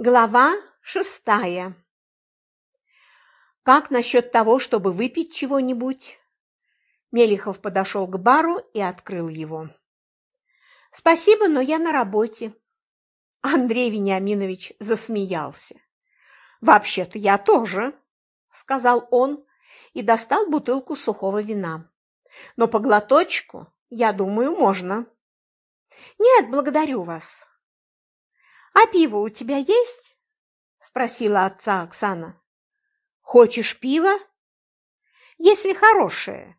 Глава шестая. Как насчет того, чтобы выпить чего-нибудь? Мелихов подошел к бару и открыл его. Спасибо, но я на работе. Андрей Вениаминович засмеялся. Вообще-то я тоже, сказал он и достал бутылку сухого вина. Но по глоточку, я думаю, можно. Нет, благодарю вас. «А пиво у тебя есть?» – спросила отца Оксана. «Хочешь пива?» «Если хорошее».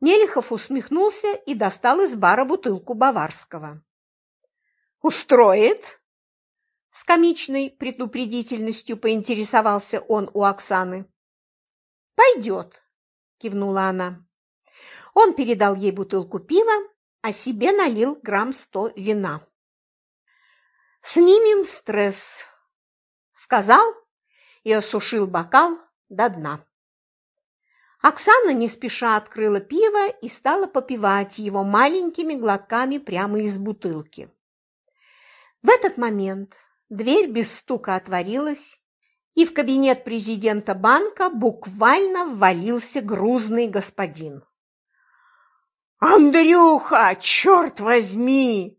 Мелехов усмехнулся и достал из бара бутылку баварского. «Устроит?» С комичной предупредительностью поинтересовался он у Оксаны. «Пойдет», – кивнула она. Он передал ей бутылку пива, а себе налил грамм сто вина. «Снимем стресс», – сказал и осушил бокал до дна. Оксана не спеша открыла пиво и стала попивать его маленькими глотками прямо из бутылки. В этот момент дверь без стука отворилась, и в кабинет президента банка буквально ввалился грузный господин. «Андрюха, черт возьми!»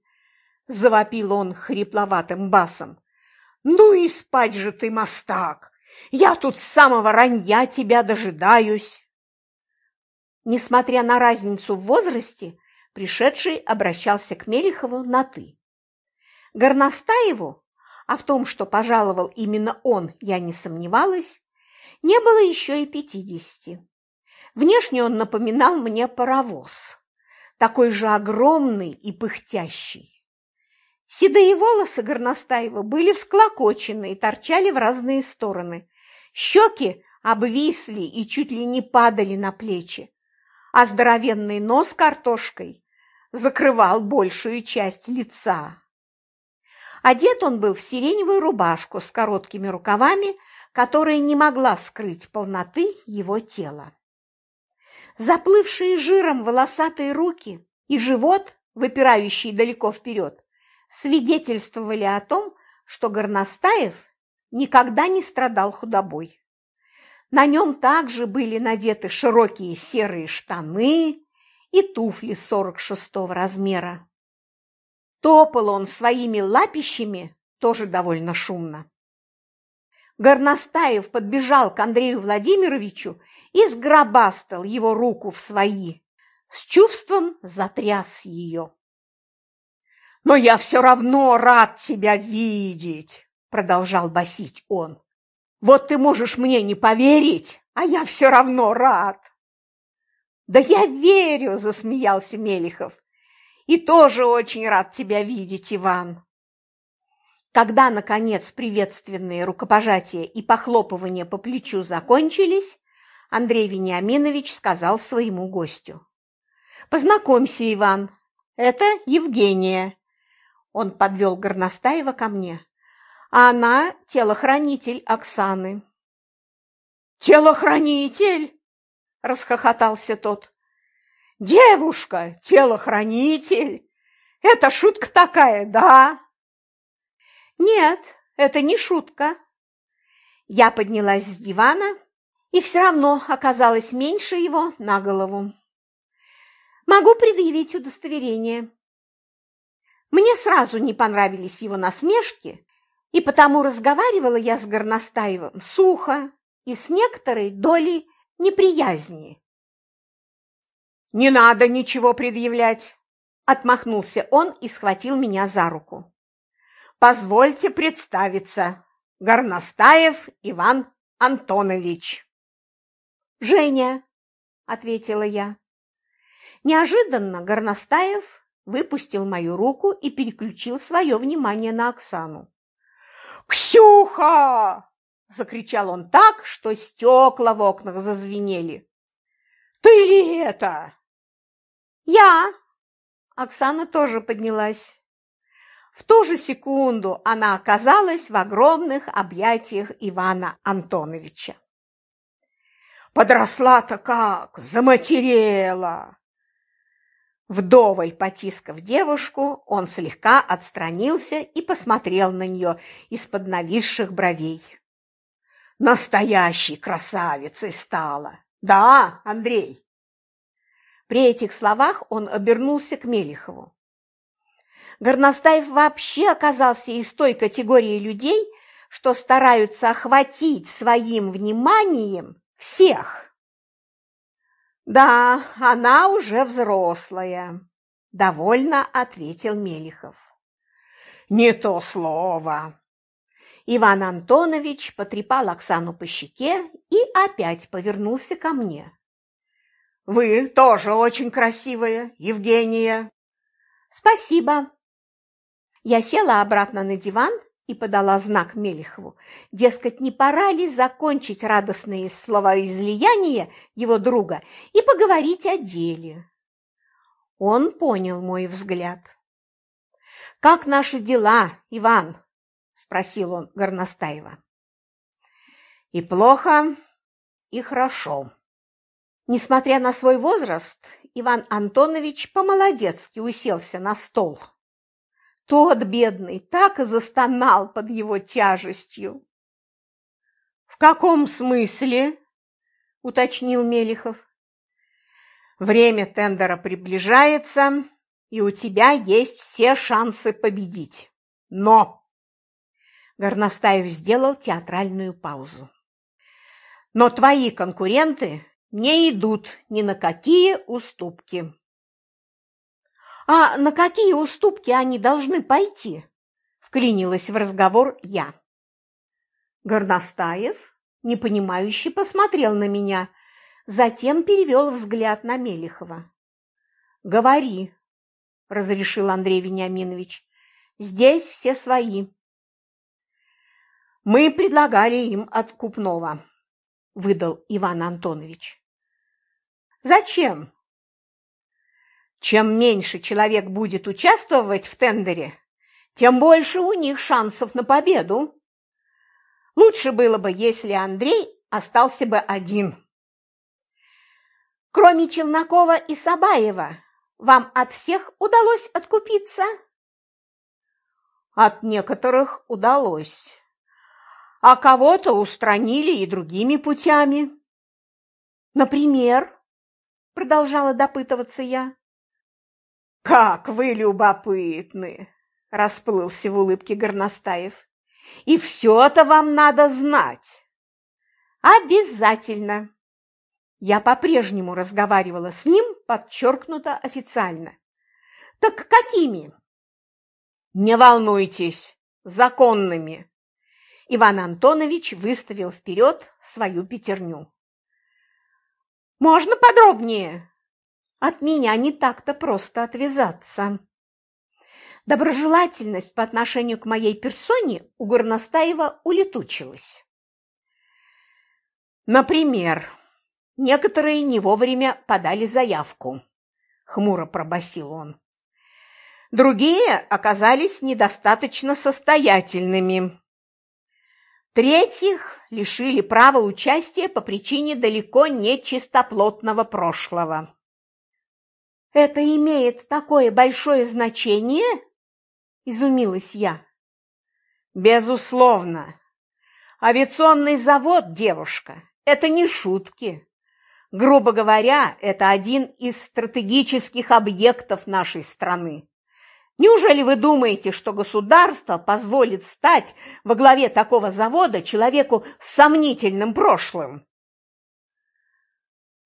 Завопил он хрипловатым басом. «Ну и спать же ты, мастак! Я тут с самого ранья тебя дожидаюсь!» Несмотря на разницу в возрасте, пришедший обращался к Мелихову на «ты». Горностаеву, а в том, что пожаловал именно он, я не сомневалась, не было еще и пятидесяти. Внешне он напоминал мне паровоз, такой же огромный и пыхтящий. Седые волосы Горностаева были всклокочены и торчали в разные стороны. Щеки обвисли и чуть ли не падали на плечи, а здоровенный нос картошкой закрывал большую часть лица. Одет он был в сиреневую рубашку с короткими рукавами, которая не могла скрыть полноты его тела. Заплывшие жиром волосатые руки и живот, выпирающий далеко вперед, свидетельствовали о том, что Горностаев никогда не страдал худобой. На нем также были надеты широкие серые штаны и туфли 46-го размера. Топал он своими лапищами тоже довольно шумно. Горностаев подбежал к Андрею Владимировичу и сгробастал его руку в свои, с чувством затряс ее но я все равно рад тебя видеть, продолжал басить он. Вот ты можешь мне не поверить, а я все равно рад. Да я верю, засмеялся Мелихов. И тоже очень рад тебя видеть, Иван. Когда, наконец, приветственные рукопожатия и похлопывания по плечу закончились, Андрей Вениаминович сказал своему гостю. «Познакомься, Иван, это Евгения, он подвел Горностаева ко мне. А она телохранитель Оксаны. «Телохранитель?» – расхохотался тот. «Девушка, телохранитель? Это шутка такая, да?» «Нет, это не шутка». Я поднялась с дивана и все равно оказалась меньше его на голову. «Могу предъявить удостоверение». Мне сразу не понравились его насмешки, и потому разговаривала я с Горностаевым сухо и с некоторой долей неприязни. «Не надо ничего предъявлять!» – отмахнулся он и схватил меня за руку. «Позвольте представиться, Горностаев Иван Антонович». «Женя», – ответила я. Неожиданно Горностаев выпустил мою руку и переключил свое внимание на Оксану. «Ксюха!» – закричал он так, что стекла в окнах зазвенели. «Ты ли это?» «Я!» Оксана тоже поднялась. В ту же секунду она оказалась в огромных объятиях Ивана Антоновича. «Подросла-то как! Заматерела!» Вдовой потискав девушку, он слегка отстранился и посмотрел на нее из-под нависших бровей. Настоящей красавицей стала. Да, Андрей. При этих словах он обернулся к Мелихову. Горностаев вообще оказался из той категории людей, что стараются охватить своим вниманием всех. «Да, она уже взрослая», – довольно ответил Мелихов. «Не то слово!» Иван Антонович потрепал Оксану по щеке и опять повернулся ко мне. «Вы тоже очень красивая, Евгения!» «Спасибо!» Я села обратно на диван и подала знак Мелехову. Дескать, не пора ли закончить радостные словоизлияния его друга и поговорить о деле? Он понял мой взгляд. «Как наши дела, Иван?» – спросил он Горностаева. «И плохо, и хорошо». Несмотря на свой возраст, Иван Антонович по-молодецки уселся на стол. Тот, бедный, так и застонал под его тяжестью. «В каком смысле?» – уточнил Мелихов. «Время тендера приближается, и у тебя есть все шансы победить. Но...» Горностаев сделал театральную паузу. «Но твои конкуренты не идут ни на какие уступки». «А на какие уступки они должны пойти?» – вклинилась в разговор я. Горностаев, непонимающе, посмотрел на меня, затем перевел взгляд на Мелехова. «Говори», – разрешил Андрей Вениаминович, – «здесь все свои». «Мы предлагали им откупного», – выдал Иван Антонович. «Зачем?» Чем меньше человек будет участвовать в тендере, тем больше у них шансов на победу. Лучше было бы, если Андрей остался бы один. Кроме Челнокова и Сабаева, вам от всех удалось откупиться? От некоторых удалось, а кого-то устранили и другими путями. Например, продолжала допытываться я. «Как вы любопытны!» – расплылся в улыбке Горностаев. «И все это вам надо знать!» «Обязательно!» Я по-прежнему разговаривала с ним, подчеркнуто официально. «Так какими?» «Не волнуйтесь, законными!» Иван Антонович выставил вперед свою пятерню. «Можно подробнее?» От меня не так-то просто отвязаться. Доброжелательность по отношению к моей персоне у Горностаева улетучилась. Например, некоторые не вовремя подали заявку, хмуро пробасил он. Другие оказались недостаточно состоятельными. Третьих лишили права участия по причине далеко не чистоплотного прошлого. «Это имеет такое большое значение?» – изумилась я. «Безусловно. Авиационный завод, девушка, это не шутки. Грубо говоря, это один из стратегических объектов нашей страны. Неужели вы думаете, что государство позволит стать во главе такого завода человеку с сомнительным прошлым?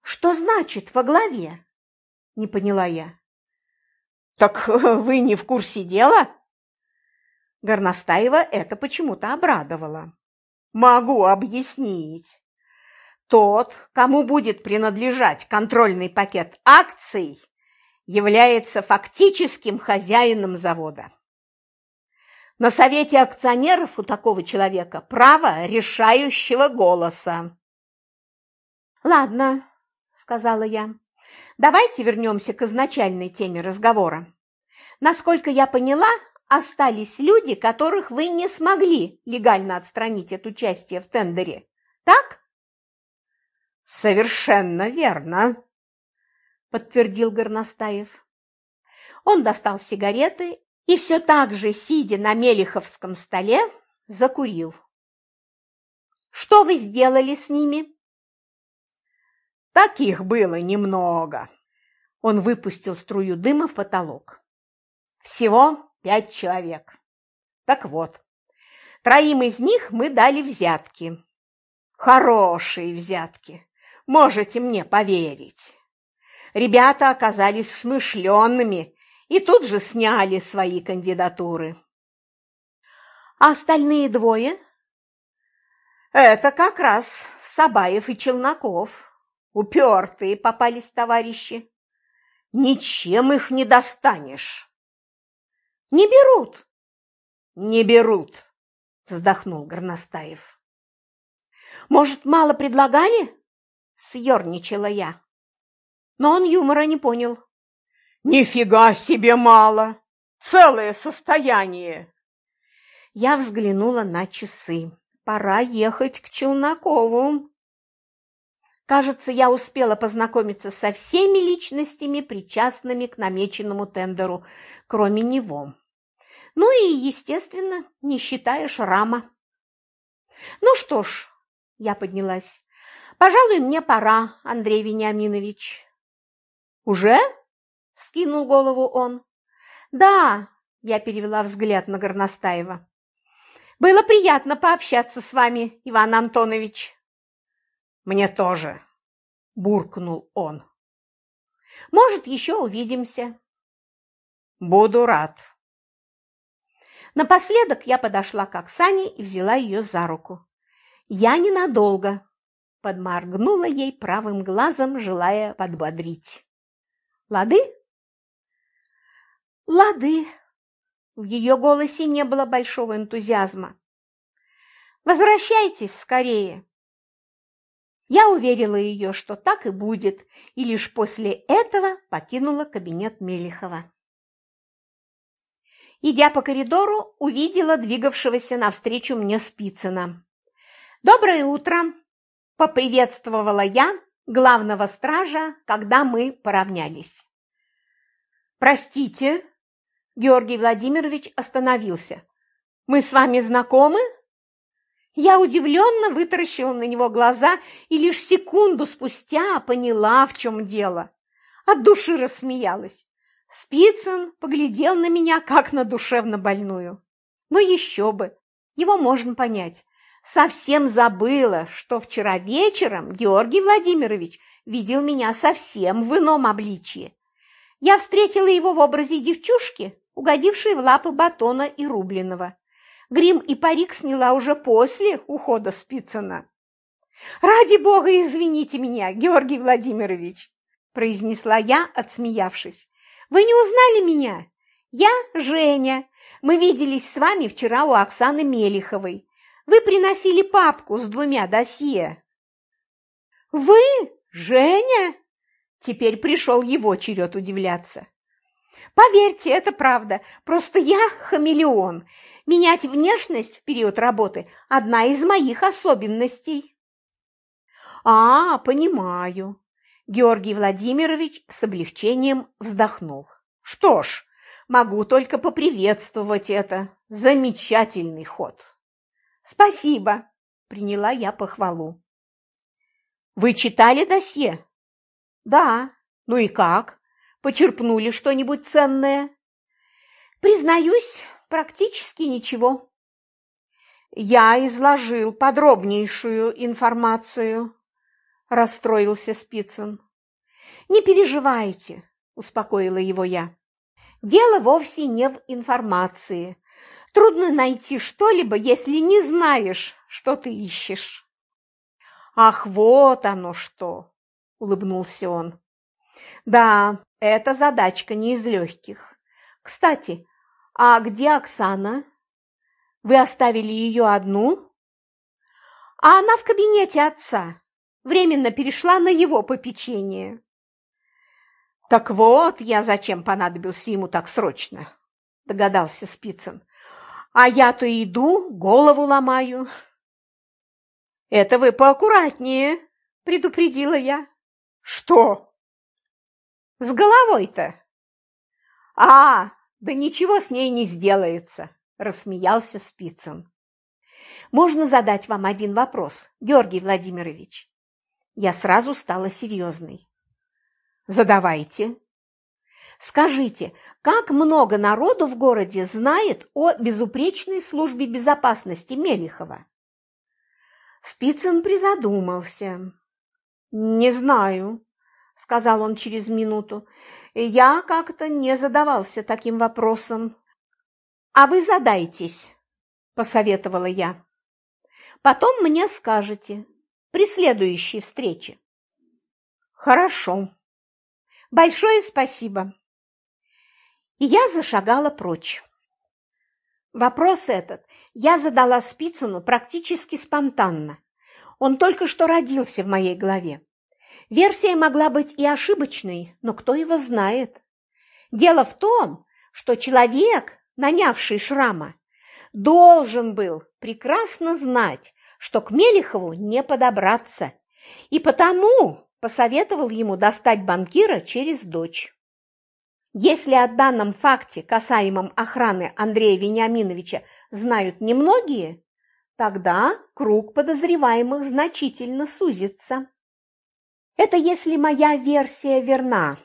Что значит во главе? Не поняла я. Так вы не в курсе дела? Горностаева это почему-то обрадовало. Могу объяснить. Тот, кому будет принадлежать контрольный пакет акций, является фактическим хозяином завода. На совете акционеров у такого человека право решающего голоса. «Ладно», – сказала я, Давайте вернемся к изначальной теме разговора. Насколько я поняла, остались люди, которых вы не смогли легально отстранить от участия в тендере. Так? Совершенно верно, подтвердил Горностаев. Он достал сигареты и все так же, сидя на Мелиховском столе, закурил. «Что вы сделали с ними?» «Таких было немного». Он выпустил струю дыма в потолок. «Всего пять человек. Так вот, троим из них мы дали взятки. Хорошие взятки, можете мне поверить. Ребята оказались смышленными и тут же сняли свои кандидатуры. А остальные двое? Это как раз Сабаев и Челноков. Упертые попались товарищи. Ничем их не достанешь. Не берут. Не берут, вздохнул Горностаев. Может, мало предлагали? Съерничала я. Но он юмора не понял. Нифига себе мало! Целое состояние! Я взглянула на часы. Пора ехать к Челнокову. Кажется, я успела познакомиться со всеми личностями, причастными к намеченному тендеру, кроме него. Ну и, естественно, не считая шрама. Ну что ж, я поднялась. Пожалуй, мне пора, Андрей Вениаминович. Уже? Скинул голову он. Да, я перевела взгляд на Горностаева. Было приятно пообщаться с вами, Иван Антонович. Мне тоже, буркнул он. Может, еще увидимся. Буду рад. Напоследок я подошла к Оксане и взяла ее за руку. Я ненадолго, подморгнула ей правым глазом, желая подбодрить. Лады? Лады. В ее голосе не было большого энтузиазма. Возвращайтесь скорее. Я уверила ее, что так и будет, и лишь после этого покинула кабинет Мелихова. Идя по коридору, увидела двигавшегося навстречу мне Спицына. «Доброе утро!» – поприветствовала я главного стража, когда мы поравнялись. «Простите», – Георгий Владимирович остановился. «Мы с вами знакомы?» Я удивленно вытаращила на него глаза и лишь секунду спустя поняла, в чем дело. От души рассмеялась. Спицын поглядел на меня, как на душевно больную. Но еще бы, его можно понять. Совсем забыла, что вчера вечером Георгий Владимирович видел меня совсем в ином обличье. Я встретила его в образе девчушки, угодившей в лапы Батона и Рубленова. Грим и парик сняла уже после ухода Спицына. «Ради бога, извините меня, Георгий Владимирович!» произнесла я, отсмеявшись. «Вы не узнали меня? Я Женя. Мы виделись с вами вчера у Оксаны Мелиховой. Вы приносили папку с двумя досье». «Вы? Женя?» Теперь пришел его черед удивляться. «Поверьте, это правда. Просто я хамелеон. Менять внешность в период работы – одна из моих особенностей. А, понимаю. Георгий Владимирович с облегчением вздохнул. Что ж, могу только поприветствовать это. Замечательный ход. Спасибо, приняла я похвалу. Вы читали досье? Да. Ну и как? Почерпнули что-нибудь ценное? Признаюсь, Практически ничего. Я изложил подробнейшую информацию, расстроился Спицын. Не переживайте, успокоила его я. Дело вовсе не в информации. Трудно найти что-либо, если не знаешь, что ты ищешь. Ах, вот оно что, улыбнулся он. Да, эта задачка не из легких. Кстати, «А где Оксана? Вы оставили ее одну?» «А она в кабинете отца. Временно перешла на его попечение». «Так вот, я зачем понадобился ему так срочно?» – догадался Спицын. «А я-то иду, голову ломаю». «Это вы поаккуратнее», – предупредила я. «Что?» «С головой-то». А, да ничего с ней не сделается, рассмеялся Спицын. Можно задать вам один вопрос, Георгий Владимирович? Я сразу стала серьезной. Задавайте. Скажите, как много народу в городе знает о безупречной службе безопасности Мелихова? Спицын призадумался. «Не знаю», – сказал он через минуту. «Я как-то не задавался таким вопросом». «А вы задайтесь», – посоветовала я. «Потом мне скажете при следующей встрече». «Хорошо. Большое спасибо». И я зашагала прочь. Вопрос этот я задала Спицыну практически спонтанно. Он только что родился в моей голове. Версия могла быть и ошибочной, но кто его знает? Дело в том, что человек, нанявший шрама, должен был прекрасно знать, что к Мелихову не подобраться, и потому посоветовал ему достать банкира через дочь. Если о данном факте, касаемом охраны Андрея Вениаминовича, знают немногие, тогда круг подозреваемых значительно сузится. Это если моя версия верна,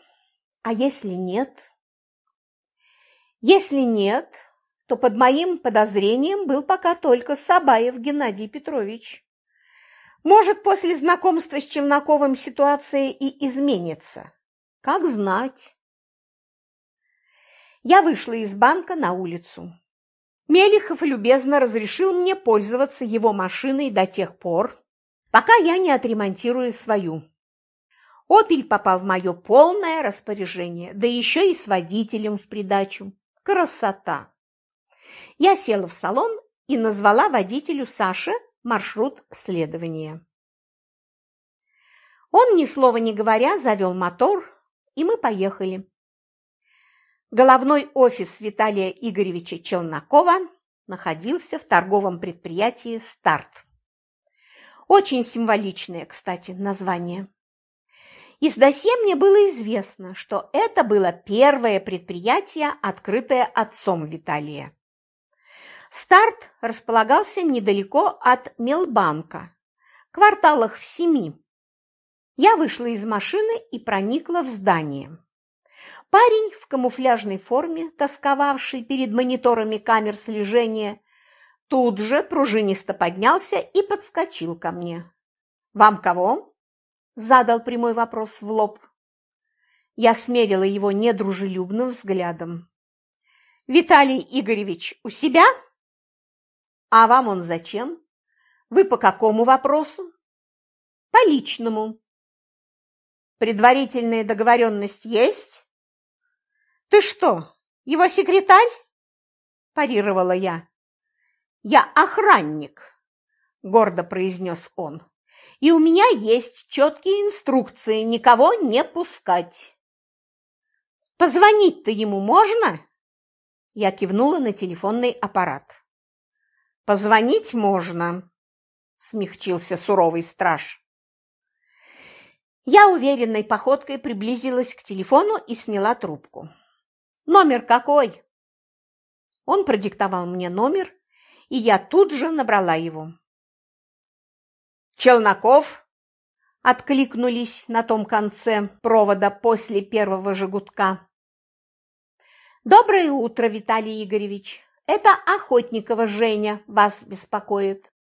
а если нет? Если нет, то под моим подозрением был пока только Сабаев Геннадий Петрович. Может, после знакомства с Челноковым ситуация и изменится. Как знать. Я вышла из банка на улицу. Мелихов любезно разрешил мне пользоваться его машиной до тех пор, пока я не отремонтирую свою. «Опель» попал в мое полное распоряжение, да еще и с водителем в придачу. Красота! Я села в салон и назвала водителю Саше маршрут следования. Он, ни слова не говоря, завел мотор, и мы поехали. Головной офис Виталия Игоревича Челнокова находился в торговом предприятии «Старт». Очень символичное, кстати, название. Из досье мне было известно, что это было первое предприятие, открытое отцом Виталия. «Старт» располагался недалеко от Мелбанка, кварталах в семи. Я вышла из машины и проникла в здание. Парень в камуфляжной форме, тосковавший перед мониторами камер слежения, тут же пружинисто поднялся и подскочил ко мне. «Вам кого?» – задал прямой вопрос в лоб. Я смерила его недружелюбным взглядом. «Виталий Игоревич у себя?» «А вам он зачем? Вы по какому вопросу?» «По личному». «Предварительная договоренность есть?» «Ты что, его секретарь?» – парировала я. «Я охранник», – гордо произнес он. «И у меня есть четкие инструкции никого не пускать». «Позвонить-то ему можно?» Я кивнула на телефонный аппарат. «Позвонить можно», – смягчился суровый страж. Я уверенной походкой приблизилась к телефону и сняла трубку. Номер какой?» Он продиктовал мне номер, и я тут же набрала его. «Челноков?» – откликнулись на том конце провода после первого жигутка. «Доброе утро, Виталий Игоревич. Это Охотникова Женя вас беспокоит».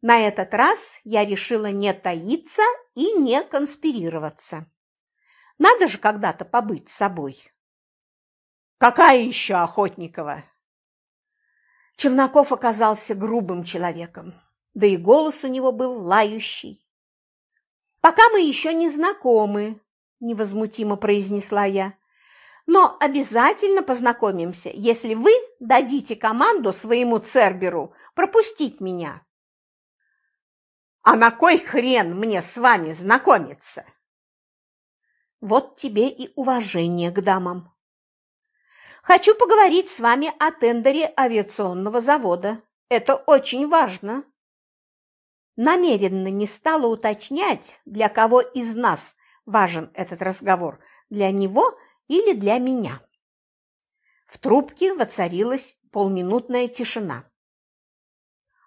На этот раз я решила не таиться и не конспирироваться. Надо же когда-то побыть собой. Какая еще Охотникова? Челноков оказался грубым человеком, да и голос у него был лающий. «Пока мы еще не знакомы», – невозмутимо произнесла я, «но обязательно познакомимся, если вы дадите команду своему Церберу пропустить меня». «А на кой хрен мне с вами знакомиться?» «Вот тебе и уважение к дамам», Хочу поговорить с вами о тендере авиационного завода. Это очень важно. Намеренно не стала уточнять, для кого из нас важен этот разговор, для него или для меня. В трубке воцарилась полминутная тишина.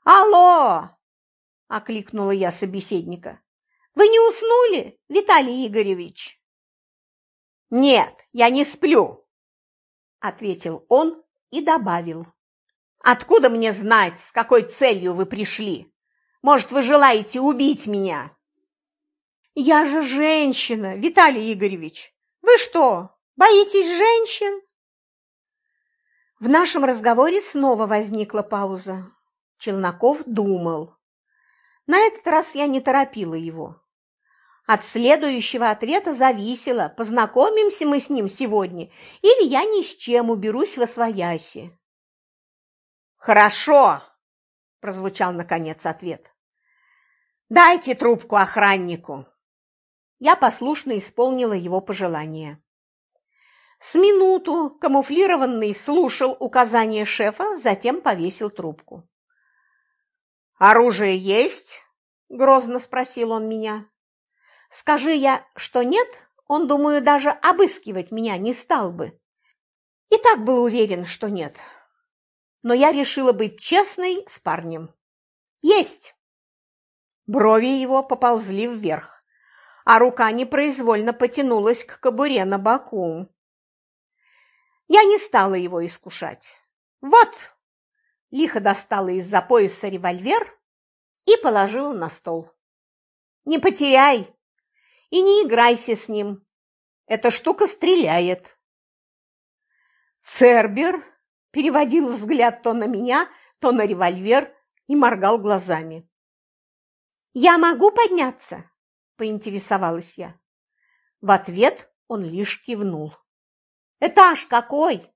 «Алло!» – окликнула я собеседника. «Вы не уснули, Виталий Игоревич?» «Нет, я не сплю», – ответил он и добавил. «Откуда мне знать, с какой целью вы пришли? Может, вы желаете убить меня?» «Я же женщина, Виталий Игоревич! Вы что, боитесь женщин?» В нашем разговоре снова возникла пауза. Челноков думал. На этот раз я не торопила его. От следующего ответа зависело, познакомимся мы с ним сегодня или я ни с чем уберусь во свояси. «Хорошо!» – прозвучал наконец ответ. «Дайте трубку охраннику!» Я послушно исполнила его пожелание. С минуту камуфлированный слушал указания шефа, затем повесил трубку. «Оружие есть?» – грозно спросил он меня. «Скажи я, что нет, он, думаю, даже обыскивать меня не стал бы. И так был уверен, что нет. Но я решила быть честной с парнем. Есть!» Брови его поползли вверх, а рука непроизвольно потянулась к кобуре на боку. Я не стала его искушать. Вот, лихо достала из-за пояса револьвер и положила на стол. Не потеряй и не играйся с ним. Эта штука стреляет. Цербер переводил взгляд то на меня, то на револьвер и моргал глазами. «Я могу подняться?» – поинтересовалась я. В ответ он лишь кивнул. Этаж какой?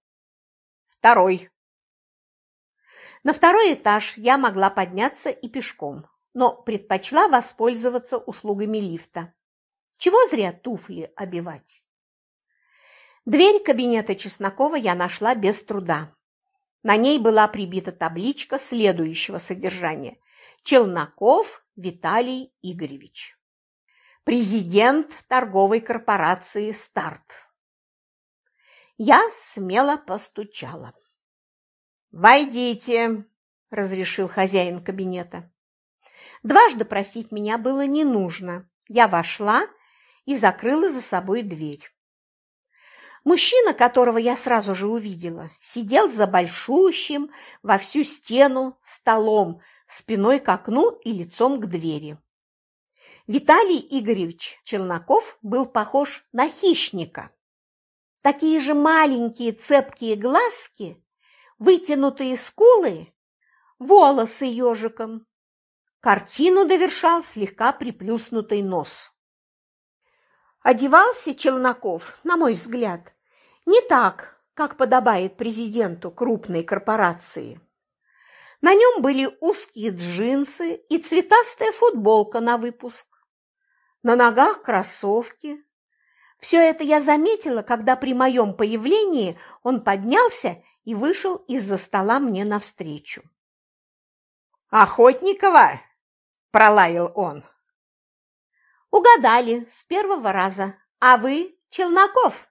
Второй. На второй этаж я могла подняться и пешком, но предпочла воспользоваться услугами лифта. Чего зря туфли обивать? Дверь кабинета Чеснокова я нашла без труда. На ней была прибита табличка следующего содержания. Челноков Виталий Игоревич. Президент торговой корпорации «Старт». Я смело постучала. «Войдите!» – разрешил хозяин кабинета. Дважды просить меня было не нужно. Я вошла и закрыла за собой дверь. Мужчина, которого я сразу же увидела, сидел за большущим во всю стену столом, спиной к окну и лицом к двери. Виталий Игоревич Челноков был похож на хищника такие же маленькие цепкие глазки, вытянутые скулы, волосы ежиком. Картину довершал слегка приплюснутый нос. Одевался Челноков, на мой взгляд, не так, как подобает президенту крупной корпорации. На нем были узкие джинсы и цветастая футболка на выпуск. На ногах кроссовки, все это я заметила, когда при моем появлении он поднялся и вышел из-за стола мне навстречу. «Охотникова!» – пролаял он. «Угадали с первого раза. А вы Челноков?»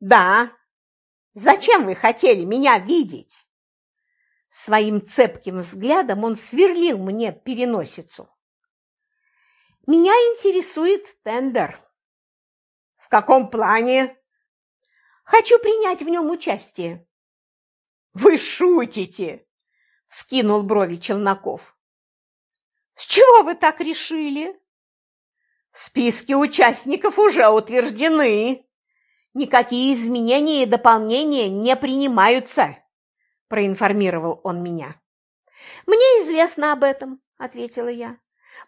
«Да. Зачем вы хотели меня видеть?» Своим цепким взглядом он сверлил мне переносицу. «Меня интересует тендер», каком плане?» «Хочу принять в нем участие». «Вы шутите!» – скинул брови Челноков. «С чего вы так решили?» «Списки участников уже утверждены. Никакие изменения и дополнения не принимаются», – проинформировал он меня. «Мне известно об этом», – ответила я.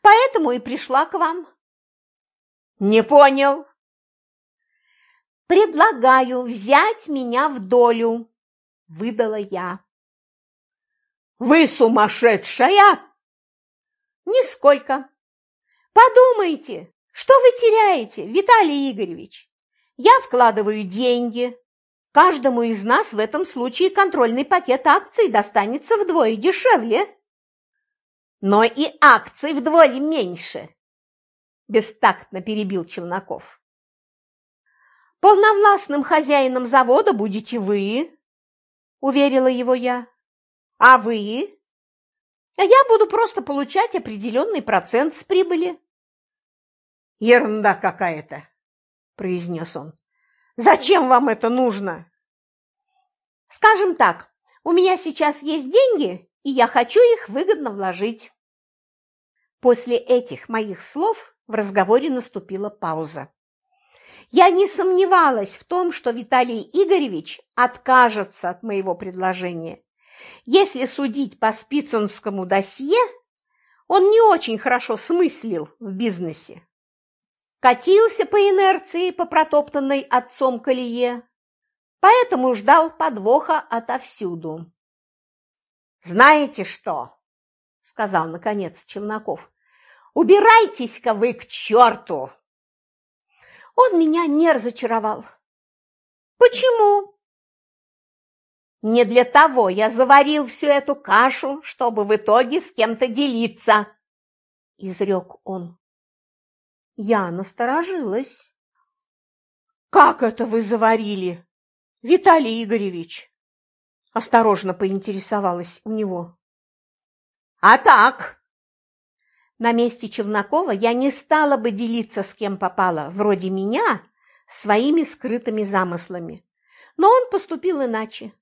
«Поэтому и пришла к вам». «Не понял», «Предлагаю взять меня в долю», – выдала я. «Вы сумасшедшая?» «Нисколько. Подумайте, что вы теряете, Виталий Игоревич? Я вкладываю деньги. Каждому из нас в этом случае контрольный пакет акций достанется вдвое дешевле. Но и акций вдвое меньше», – бестактно перебил Челноков. Полновластным хозяином завода будете вы, уверила его я. А вы? А я буду просто получать определенный процент с прибыли. Ерунда какая-то, произнес он. Зачем вам это нужно? Скажем так, у меня сейчас есть деньги, и я хочу их выгодно вложить. После этих моих слов в разговоре наступила пауза. Я не сомневалась в том, что Виталий Игоревич откажется от моего предложения. Если судить по спицинскому досье, он не очень хорошо смыслил в бизнесе. Катился по инерции по протоптанной отцом колее, поэтому ждал подвоха отовсюду. «Знаете что?» – сказал, наконец, Челноков. «Убирайтесь-ка вы к черту!» Он меня не разочаровал. Почему? Не для того я заварил всю эту кашу, чтобы в итоге с кем-то делиться, изрек он. Я насторожилась. Как это вы заварили, Виталий Игоревич? Осторожно поинтересовалась у него. А так, на месте Челнокова я не стала бы делиться с кем попало, вроде меня, своими скрытыми замыслами. Но он поступил иначе.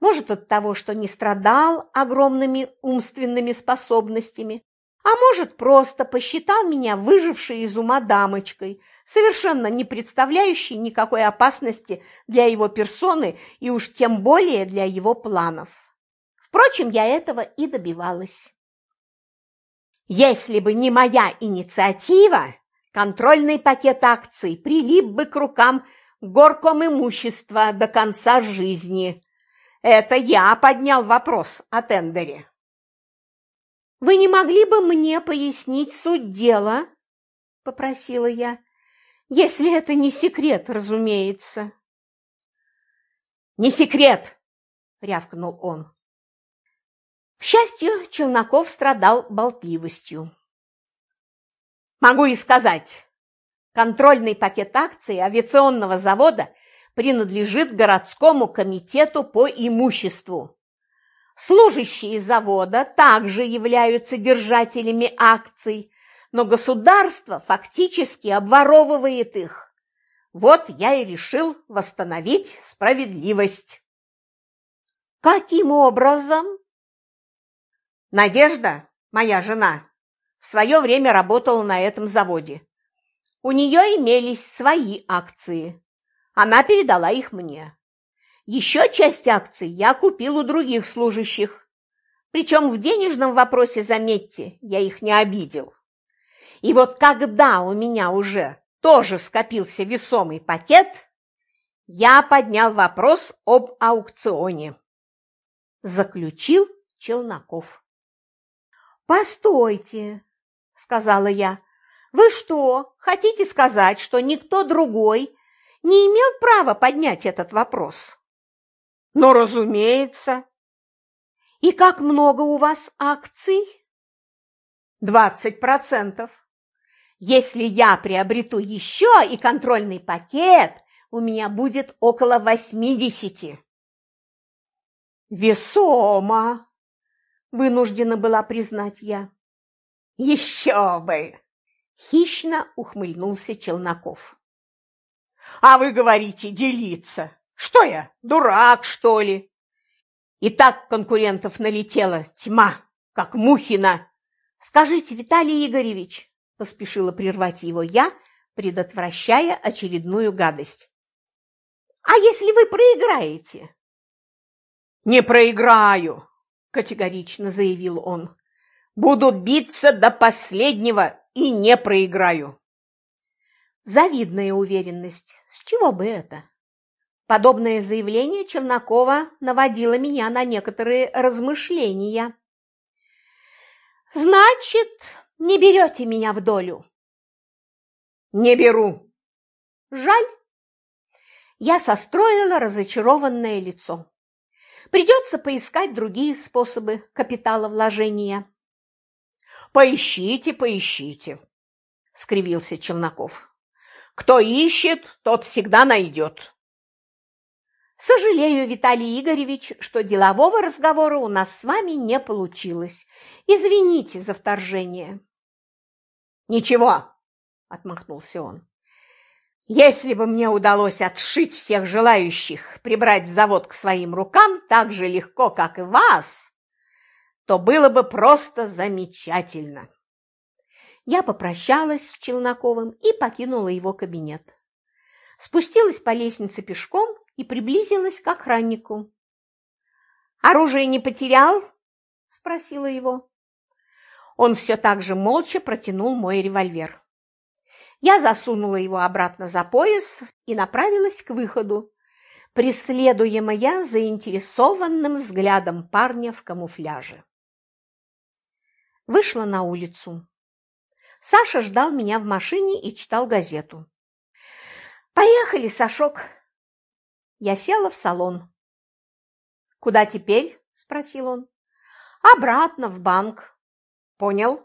Может, от того, что не страдал огромными умственными способностями, а может, просто посчитал меня выжившей из ума дамочкой, совершенно не представляющей никакой опасности для его персоны и уж тем более для его планов. Впрочем, я этого и добивалась. Если бы не моя инициатива, контрольный пакет акций прилип бы к рукам горком имущества до конца жизни. Это я поднял вопрос о тендере. «Вы не могли бы мне пояснить суть дела?» – попросила я. «Если это не секрет, разумеется». «Не секрет!» – рявкнул он. К счастью, Челноков страдал болтливостью. Могу и сказать, контрольный пакет акций авиационного завода принадлежит городскому комитету по имуществу. Служащие завода также являются держателями акций, но государство фактически обворовывает их. Вот я и решил восстановить справедливость. Каким образом? Надежда, моя жена, в свое время работала на этом заводе. У нее имелись свои акции. Она передала их мне. Еще часть акций я купил у других служащих. Причем в денежном вопросе, заметьте, я их не обидел. И вот когда у меня уже тоже скопился весомый пакет, я поднял вопрос об аукционе. Заключил Челноков. «Постойте», – сказала я, – «вы что, хотите сказать, что никто другой не имел права поднять этот вопрос?» «Ну, разумеется». «И как много у вас акций?» «Двадцать процентов. Если я приобрету еще и контрольный пакет, у меня будет около восьмидесяти». «Весомо!» вынуждена была признать я. Еще бы! Хищно ухмыльнулся Челноков. А вы говорите делиться. Что я, дурак, что ли? И так конкурентов налетела тьма, как мухина. Скажите, Виталий Игоревич, поспешила прервать его я, предотвращая очередную гадость. А если вы проиграете? Не проиграю, категорично заявил он. Буду биться до последнего и не проиграю. Завидная уверенность. С чего бы это? Подобное заявление Челнокова наводило меня на некоторые размышления. «Значит, не берете меня в долю?» «Не беру». «Жаль». Я состроила разочарованное лицо. Придется поискать другие способы капиталовложения. «Поищите, поищите», – скривился Челноков. Кто ищет, тот всегда найдет. Сожалею, Виталий Игоревич, что делового разговора у нас с вами не получилось. Извините за вторжение. Ничего, отмахнулся он. Если бы мне удалось отшить всех желающих прибрать завод к своим рукам так же легко, как и вас, то было бы просто замечательно. Я попрощалась с Челноковым и покинула его кабинет. Спустилась по лестнице пешком и приблизилась к охраннику. «Оружие не потерял?» – спросила его. Он все так же молча протянул мой револьвер. Я засунула его обратно за пояс и направилась к выходу, преследуемая заинтересованным взглядом парня в камуфляже. Вышла на улицу. Саша ждал меня в машине и читал газету. «Поехали, Сашок!» Я села в салон. «Куда теперь?» – спросил он. «Обратно в банк». «Понял».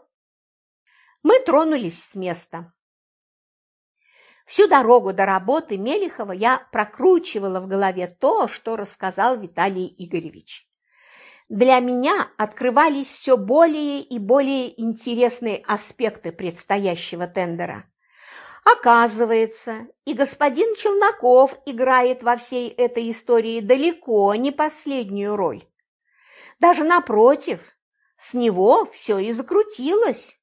Мы тронулись с места. Всю дорогу до работы Мелехова я прокручивала в голове то, что рассказал Виталий Игоревич. Для меня открывались все более и более интересные аспекты предстоящего тендера. Оказывается, и господин Челноков играет во всей этой истории далеко не последнюю роль. Даже напротив, с него все и закрутилось.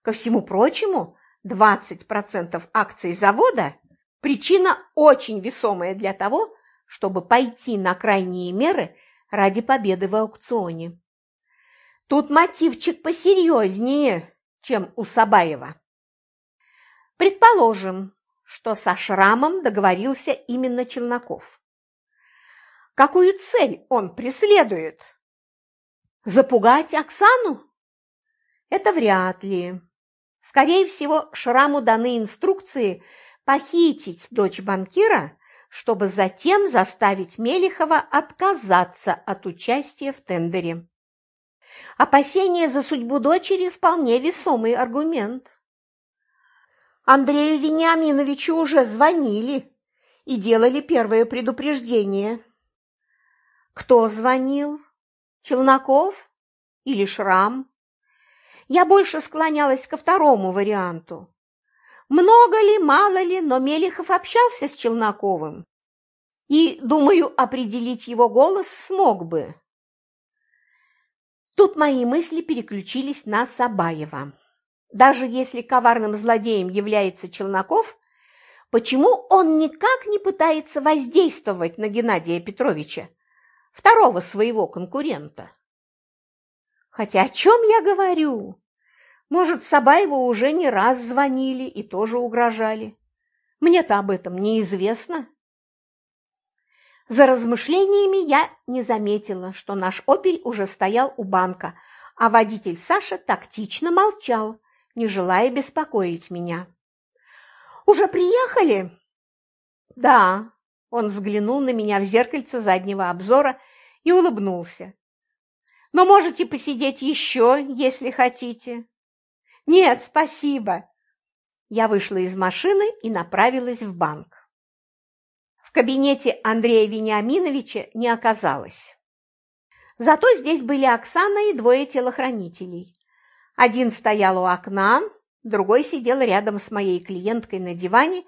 Ко всему прочему, 20% акций завода – причина очень весомая для того, чтобы пойти на крайние меры ради победы в аукционе. Тут мотивчик посерьезнее, чем у Сабаева. Предположим, что со шрамом договорился именно Челноков. Какую цель он преследует? Запугать Оксану? Это вряд ли. Скорее всего, Шраму даны инструкции похитить дочь банкира, чтобы затем заставить Мелехова отказаться от участия в тендере. Опасение за судьбу дочери – вполне весомый аргумент. Андрею Вениаминовичу уже звонили и делали первое предупреждение. Кто звонил? Челноков или Шрам? Я больше склонялась ко второму варианту. Много ли, мало ли, но Мелехов общался с Челноковым. И, думаю, определить его голос смог бы. Тут мои мысли переключились на Сабаева. Даже если коварным злодеем является Челноков, почему он никак не пытается воздействовать на Геннадия Петровича, второго своего конкурента? Хотя о чем я говорю? Может, Сабаеву уже не раз звонили и тоже угрожали. Мне-то об этом неизвестно. За размышлениями я не заметила, что наш «Опель» уже стоял у банка, а водитель Саша тактично молчал, не желая беспокоить меня. «Уже приехали?» «Да», – он взглянул на меня в зеркальце заднего обзора и улыбнулся. «Но можете посидеть еще, если хотите». «Нет, спасибо». Я вышла из машины и направилась в банк. В кабинете Андрея Вениаминовича не оказалось. Зато здесь были Оксана и двое телохранителей. Один стоял у окна, другой сидел рядом с моей клиенткой на диване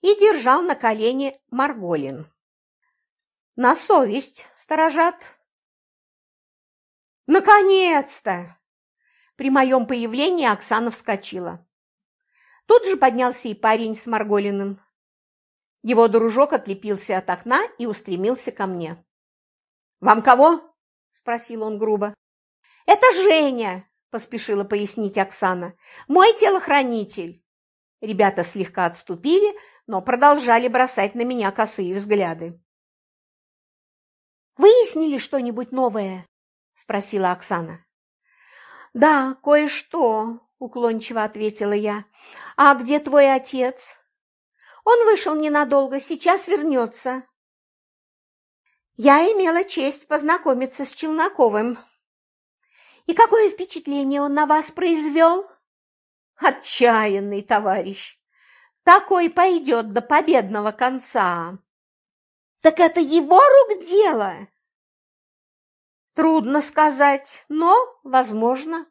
и держал на колене Марголин. На совесть сторожат. Наконец-то! При моем появлении Оксана вскочила. Тут же поднялся и парень с Марголиным. Его дружок отлепился от окна и устремился ко мне. «Вам кого?» – спросил он грубо. «Это Женя!» Поспешила пояснить Оксана. «Мой телохранитель!» Ребята слегка отступили, но продолжали бросать на меня косые взгляды. «Выяснили что-нибудь новое?» – спросила Оксана. «Да, кое-что», – уклончиво ответила я. «А где твой отец?» «Он вышел ненадолго, сейчас вернется». Я имела честь познакомиться с Челноковым, и какое впечатление он на вас произвел? Отчаянный товарищ. такой пойдет до победного конца. Так это его рук дело? Трудно сказать, но возможно.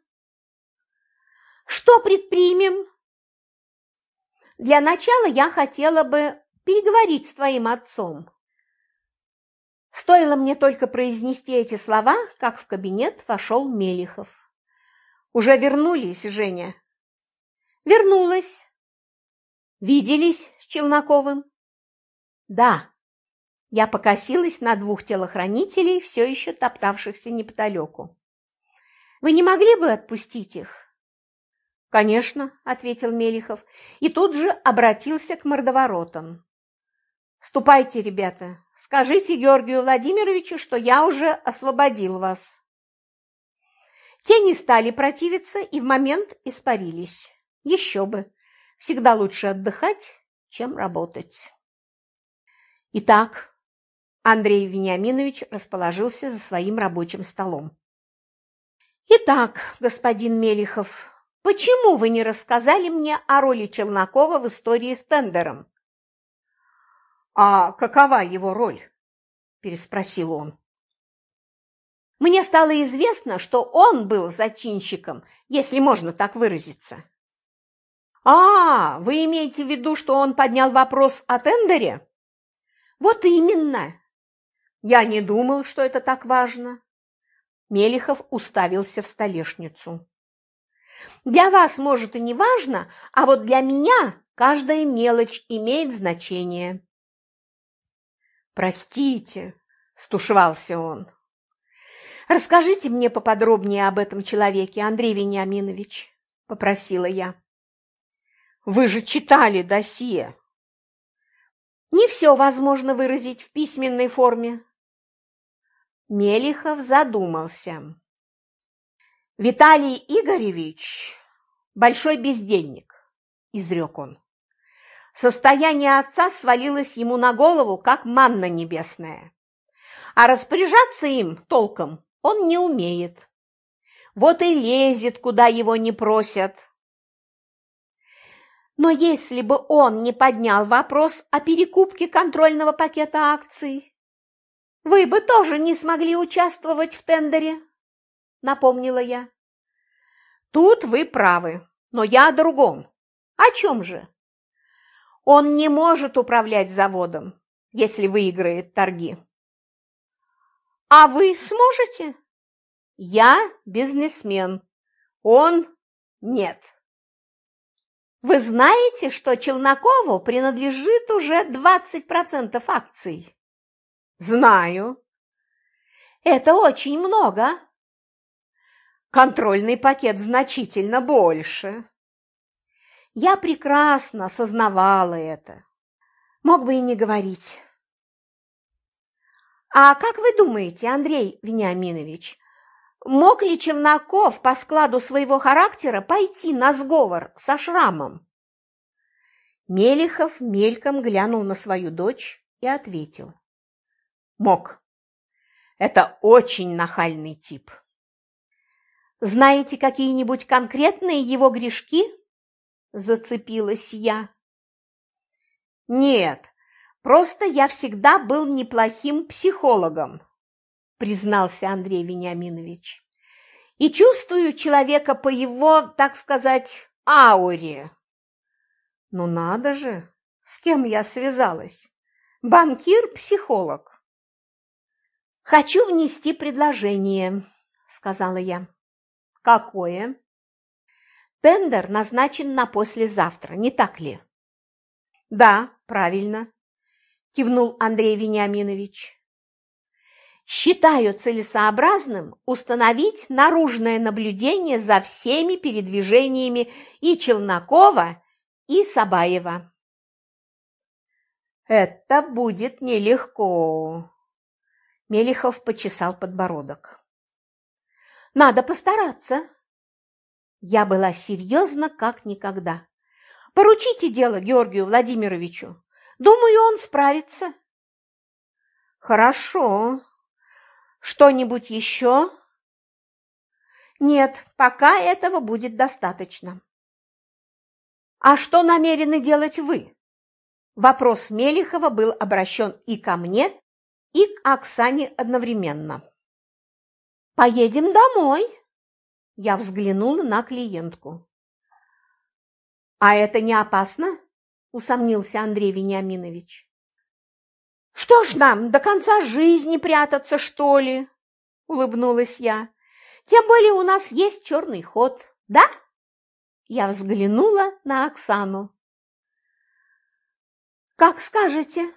Что предпримем? Для начала я хотела бы переговорить с твоим отцом. Стоило мне только произнести эти слова, как в кабинет вошел Мелихов. «Уже вернулись, Женя?» «Вернулась». «Виделись с Челноковым?» «Да». Я покосилась на двух телохранителей, все еще топтавшихся неподалеку. «Вы не могли бы отпустить их?» «Конечно», – ответил Мелихов, и тут же обратился к мордоворотам. «Ступайте, ребята, скажите Георгию Владимировичу, что я уже освободил вас». Те не стали противиться и в момент испарились. Еще бы, всегда лучше отдыхать, чем работать. Итак, Андрей Вениаминович расположился за своим рабочим столом. «Итак, господин Мелихов, почему вы не рассказали мне о роли Челнокова в истории с тендером?» «А какова его роль?» – переспросил он. «Мне стало известно, что он был зачинщиком, если можно так выразиться». «А, вы имеете в виду, что он поднял вопрос о тендере?» «Вот именно. Я не думал, что это так важно». Мелихов уставился в столешницу. «Для вас, может, и не важно, а вот для меня каждая мелочь имеет значение». «Простите», – стушевался он. «Расскажите мне поподробнее об этом человеке, Андрей Вениаминович», – попросила я. «Вы же читали досье». «Не все возможно выразить в письменной форме». Мелихов задумался. «Виталий Игоревич – большой бездельник», – изрек он. Состояние отца свалилось ему на голову, как манна небесная. А распоряжаться им толком он не умеет. Вот и лезет, куда его не просят. Но если бы он не поднял вопрос о перекупке контрольного пакета акций, вы бы тоже не смогли участвовать в тендере, напомнила я. Тут вы правы, но я о другом. О чем же? Он не может управлять заводом, если выиграет торги. А вы сможете? Я бизнесмен. Он нет. Вы знаете, что Челнокову принадлежит уже 20% акций? Знаю. Это очень много. Контрольный пакет значительно больше. Я прекрасно осознавала это. Мог бы и не говорить. А как вы думаете, Андрей Вениаминович, мог ли Челноков по складу своего характера пойти на сговор со Шрамом? Мелихов мельком глянул на свою дочь и ответил. Мог. Это очень нахальный тип. Знаете какие-нибудь конкретные его грешки? Зацепилась я. Нет, просто я всегда был неплохим психологом, признался Андрей Вениаминович. И чувствую человека по его, так сказать, ауре. Ну надо же, с кем я связалась? Банкир-психолог. Хочу внести предложение, сказала я. Какое? Тендер назначен на послезавтра, не так ли? Да, правильно, кивнул Андрей Вениаминович. Считаю целесообразным установить наружное наблюдение за всеми передвижениями и Челнокова, и Сабаева. Это будет нелегко. Мелихов почесал подбородок. Надо постараться, я была серьезна как никогда. Поручите дело Георгию Владимировичу. Думаю, он справится. Хорошо. Что-нибудь еще? Нет, пока этого будет достаточно. А что намерены делать вы? Вопрос Мелихова был обращен и ко мне, и к Оксане одновременно. «Поедем домой», – я взглянула на клиентку. «А это не опасно?» – усомнился Андрей Вениаминович. «Что ж нам, до конца жизни прятаться, что ли?» – улыбнулась я. «Тем более у нас есть черный ход, да?» Я взглянула на Оксану. «Как скажете».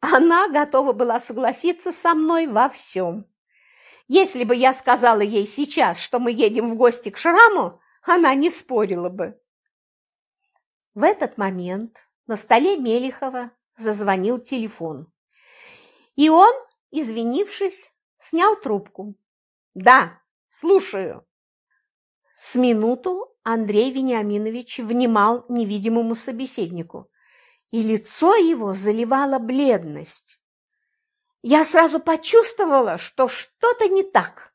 Она готова была согласиться со мной во всем. Если бы я сказала ей сейчас, что мы едем в гости к Шраму, она не спорила бы. В этот момент на столе Мелихова зазвонил телефон. И он, извинившись, снял трубку. «Да, слушаю». С минуту Андрей Вениаминович внимал невидимому собеседнику, и лицо его заливала бледность. Я сразу почувствовала, что что-то не так.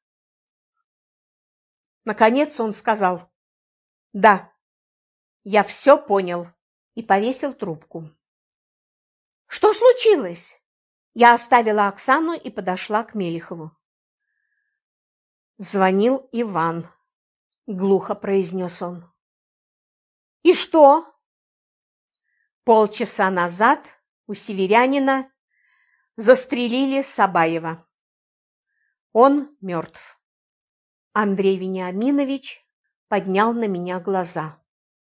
Наконец он сказал «Да, я все понял» и повесил трубку. «Что случилось?» Я оставила Оксану и подошла к Мелихову. Звонил Иван, глухо произнес он. И что? Полчаса назад у северянина застрелили Сабаева. Он мертв. Андрей Вениаминович поднял на меня глаза.